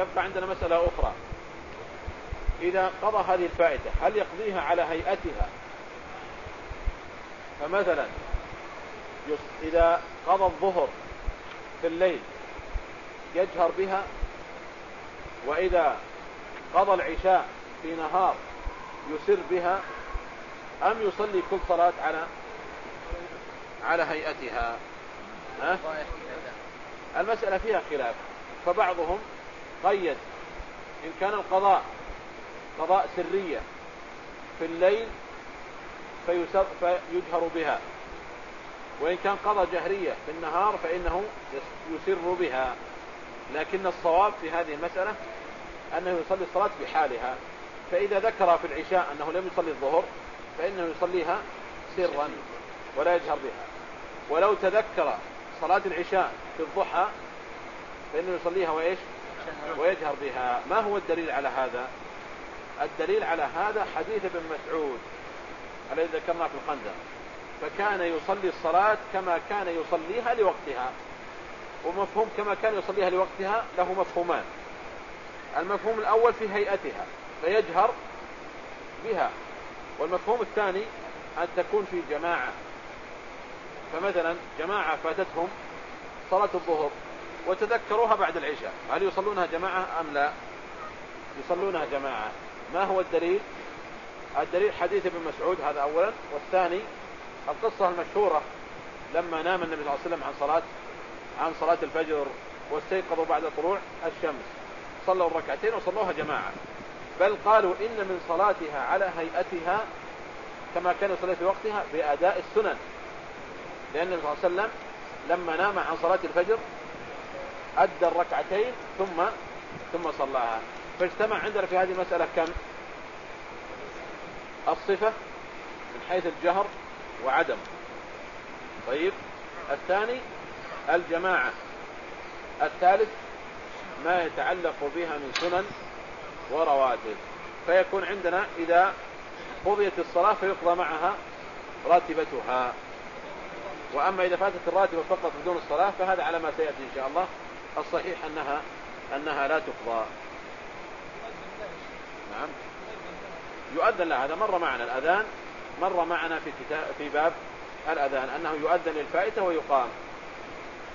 يبقى عندنا مسألة أخرى. إذا قضى هذه الفائدة هل يقضيها على هيئتها؟ فمثلا إذا قضى الظهر في الليل يجهر بها وإذا قضى العشاء في نهار يسر بها أم يصلي كل صلاة على على هيئتها؟ ها؟ المسألة فيها خلاف. فبعضهم قيد إن كان القضاء قضاء سرية في الليل فيجهر بها. وإن كان قضى جهرية في النهار فإنه يسر بها. لكن الصواب في هذه المسألة أنه يصلي الصلاة بحالها. فإذا ذكر في العشاء أنه لم يصلي الظهر فإنه يصليها سرا ولا يجهر بها. ولو تذكر صلاة العشاء في الضحى فإنه يصليها وإيش؟ ويجهر بها. ما هو الدليل على هذا؟ الدليل على هذا حديث ابن مسعود الذي ذكرناه في الخندق. فكان يصلي الصلاة كما كان يصليها لوقتها. ومفهوم كما كان يصليها لوقتها له مفهومان. المفهوم الأول في هيئتها فيجهر بها. والمفهوم الثاني أن تكون في جماعة. فمثلا جماعة فاتتهم صلاة الظهر. وتذكروها بعد العشاء. هل يصلونها جماعة أم لا؟ يصلونها جماعة. ما هو الدليل؟ الدليل حديث ابن مسعود هذا أولا. والثاني القصة المشهورة لما نام النبي صلى الله عليه وسلم عن صلاة عن صلاة الفجر واستيقظوا بعد طلوع الشمس. صلوا الركعتين وصلوها جماعة. بل قالوا إن من صلاتها على هيئتها كما كان يصلي في وقتها بأداء السنن. لأن النبي صلى الله عليه وسلم لما نام عن صلاة الفجر أدى الركعتين ثم ثم صلاها. فاجتمع عندنا في هذه المسألة كم؟ الصفة من حيث الجهر وعدم. طيب الثاني الجماعة. الثالث ما يتعلق بها من سنن ورواتب. فيكون عندنا إذا قضيت الصلاة فيقضى معها راتبتها. وأما إذا فاتت الراتبة فقط بدون الصلاة فهذا على ما سيأتي إن شاء الله. الصحيح أنها أنها لا تقضى. نعم. يؤذن لها. هذا مر معنا. الأذان مر معنا في كتاب في باب الأذان أنه يؤذن للفائتة ويقام.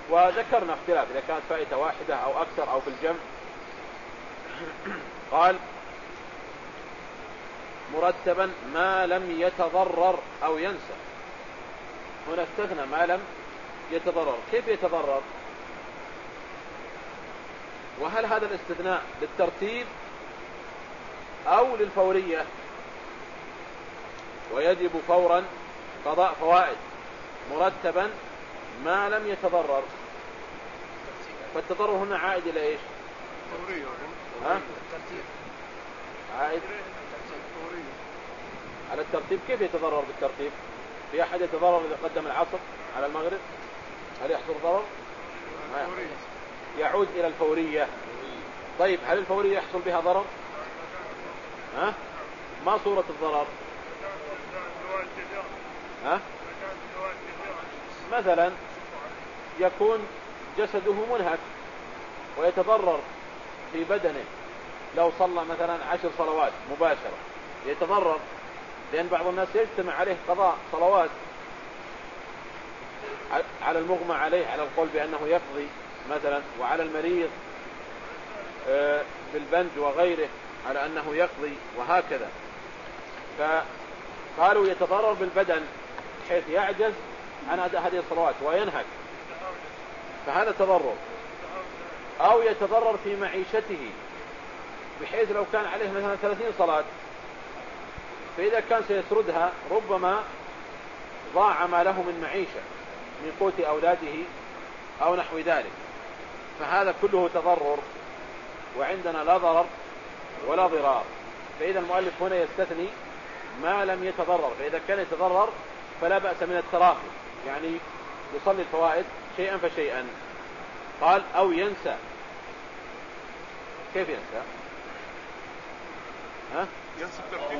وذكرنا اختلاف. إذا كانت فائتة واحدة أو أكثر أو في الجمع. قال مرتبا ما لم يتضرر أو ينسى. هنا استثنى ما لم يتضرر. كيف يتضرر؟ وهل هذا الاستثناء للترتيب أو للفورية؟ ويجب فورا قضاء فوائد مرتبا ما لم يتضرر. فالتضرر هنا عائد إلى إيش؟ فورية ها؟ عائد؟ على الترتيب كيف يتضرر بالترتيب؟ في أحد يتضرر إذا قدم العصر على المغرب؟ هل يحصل ضرر؟ ما يعود إلى الفورية. طيب هل الفورية يحصل بها ضرر؟ ها؟ ما صورة الضرر؟ ها؟ مثلا يكون جسده منهك ويتضرر في بدنه. لو صلى مثلا عشر صلوات مباشرة يتضرر. لأن بعض الناس يجتمع عليه قضاء صلوات على المغمى عليه على القول بأنه يقضي. مثلا وعلى المريض آه، بالبنج وغيره على أنه يقضي وهكذا. فقالوا يتضرر بالبدن حيث يعجز عن أداء هذه الصلوات وينهك. فهذا تضرر. أو يتضرر في معيشته بحيث لو كان عليه مثلا 30 صلاة فإذا كان سيسردها ربما ضاع ما له من معيشة من قوت أولاده أو نحو ذلك. فهذا كله تضرر وعندنا لا ضرر ولا ضرار. فإذا المؤلف هنا يستثني ما لم يتضرر فإذا كان يتضرر فلا بأس من التراخي يعني يصلي الفوائد شيئا فشيئا. قال أو ينسى. كيف ينسى؟ ها؟ ينسى الترتيب.